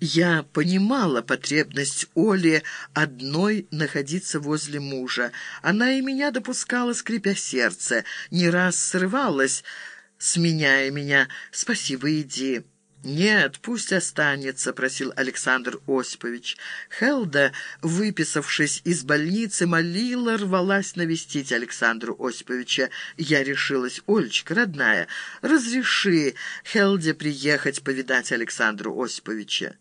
Я понимала потребность Оли одной находиться возле мужа. Она и меня допускала, скрипя сердце, не раз срывалась, сменяя меня «Спасибо, иди». «Нет, пусть останется», — просил Александр Осипович. Хелда, выписавшись из больницы, молила, рвалась навестить Александра Осиповича. Я решилась, «Олечка, родная, разреши Хелде приехать повидать Александра Осиповича».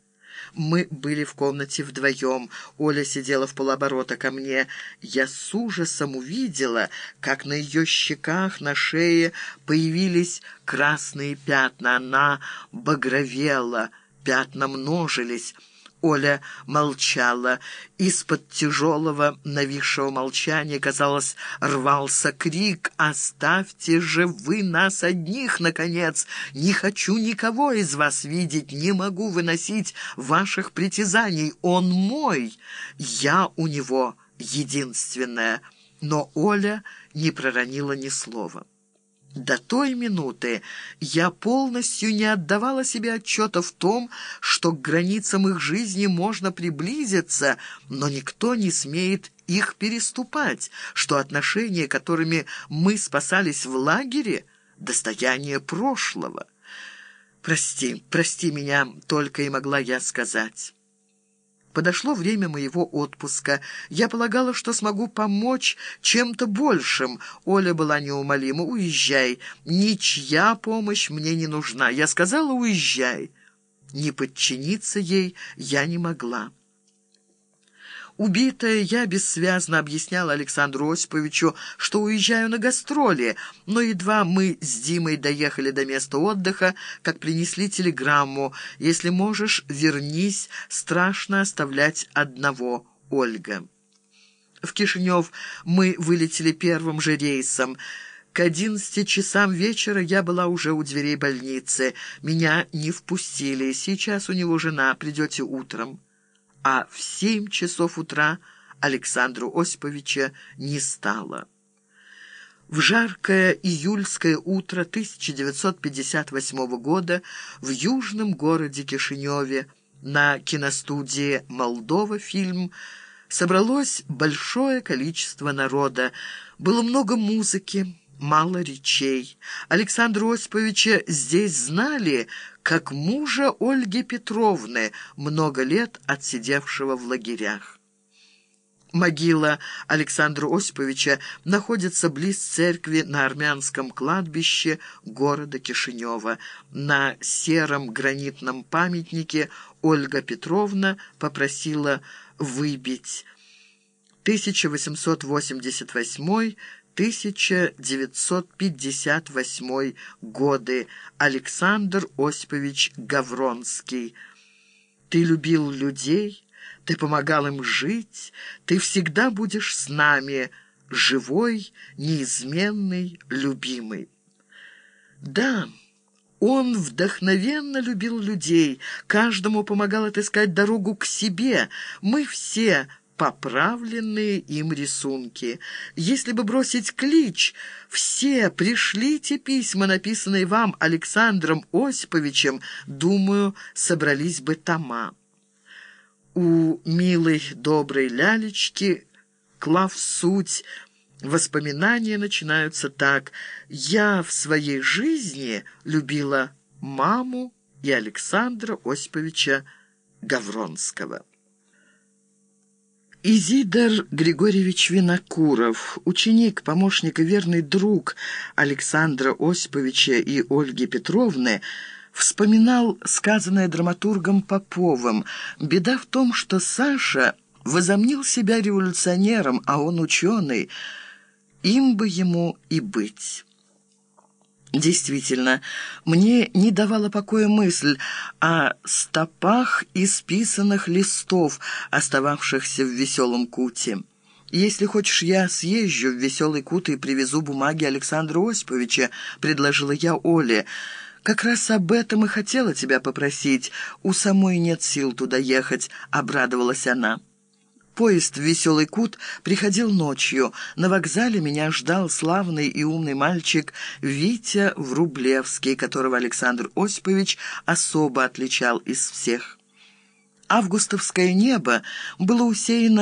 Мы были в комнате вдвоем. Оля сидела в полоборота ко мне. Я с ужасом увидела, как на ее щеках, на шее появились красные пятна. Она багровела, пятна множились. Оля молчала. Из-под тяжелого нависшего молчания, казалось, рвался крик «Оставьте же вы нас одних, наконец! Не хочу никого из вас видеть, не могу выносить ваших притязаний. Он мой, я у него единственная». Но Оля не проронила ни слова. До той минуты я полностью не отдавала себе отчета в том, что к границам их жизни можно приблизиться, но никто не смеет их переступать, что отношения, которыми мы спасались в лагере, — достояние прошлого. «Прости, прости меня», — только и могла я сказать. Подошло время моего отпуска. Я полагала, что смогу помочь чем-то большим. Оля была неумолима. «Уезжай. Ничья помощь мне не нужна». Я сказала «Уезжай». Не подчиниться ей я не могла. Убитая, я бессвязно объясняла Александру Осиповичу, что уезжаю на гастроли, но едва мы с Димой доехали до места отдыха, как принесли телеграмму «Если можешь, вернись, страшно оставлять одного, Ольга». В Кишинев мы вылетели первым же рейсом. К одиннадцати часам вечера я была уже у дверей больницы. Меня не впустили. Сейчас у него жена, придете утром а в семь часов утра Александру Осиповича не стало. В жаркое июльское утро 1958 года в южном городе Кишиневе на киностудии «Молдова» фильм собралось большое количество народа. Было много музыки, мало речей. Александра Осиповича здесь знали как мужа Ольги Петровны, много лет отсидевшего в лагерях. Могила Александра Осиповича находится близ церкви на армянском кладбище города Кишинева. На сером гранитном памятнике Ольга Петровна попросила выбить 1888 1958 годы. Александр Осипович Гавронский. Ты любил людей, ты помогал им жить, ты всегда будешь с нами, живой, неизменный, любимый. Да, он вдохновенно любил людей, каждому помогал отыскать дорогу к себе. Мы все поправленные им рисунки. Если бы бросить клич «Все пришлите письма, написанные вам Александром Осиповичем», думаю, собрались бы тома. У милой доброй лялечки, клав суть, воспоминания начинаются так «Я в своей жизни любила маму и Александра Осиповича Гавронского». Изидор Григорьевич Винокуров, ученик, помощник и верный друг Александра Осиповича и Ольги Петровны, вспоминал сказанное драматургом Поповым. «Беда в том, что Саша возомнил себя революционером, а он ученый. Им бы ему и быть». Действительно, мне не давала покоя мысль о стопах исписанных листов, остававшихся в веселом куте. «Если хочешь, я съезжу в веселый кут и привезу бумаги Александра Осиповича», — предложила я Оле. «Как раз об этом и хотела тебя попросить. У самой нет сил туда ехать», — обрадовалась она. Поезд «Веселый кут» приходил ночью. На вокзале меня ждал славный и умный мальчик Витя Врублевский, которого Александр Осипович особо отличал из всех. Августовское небо было усеяно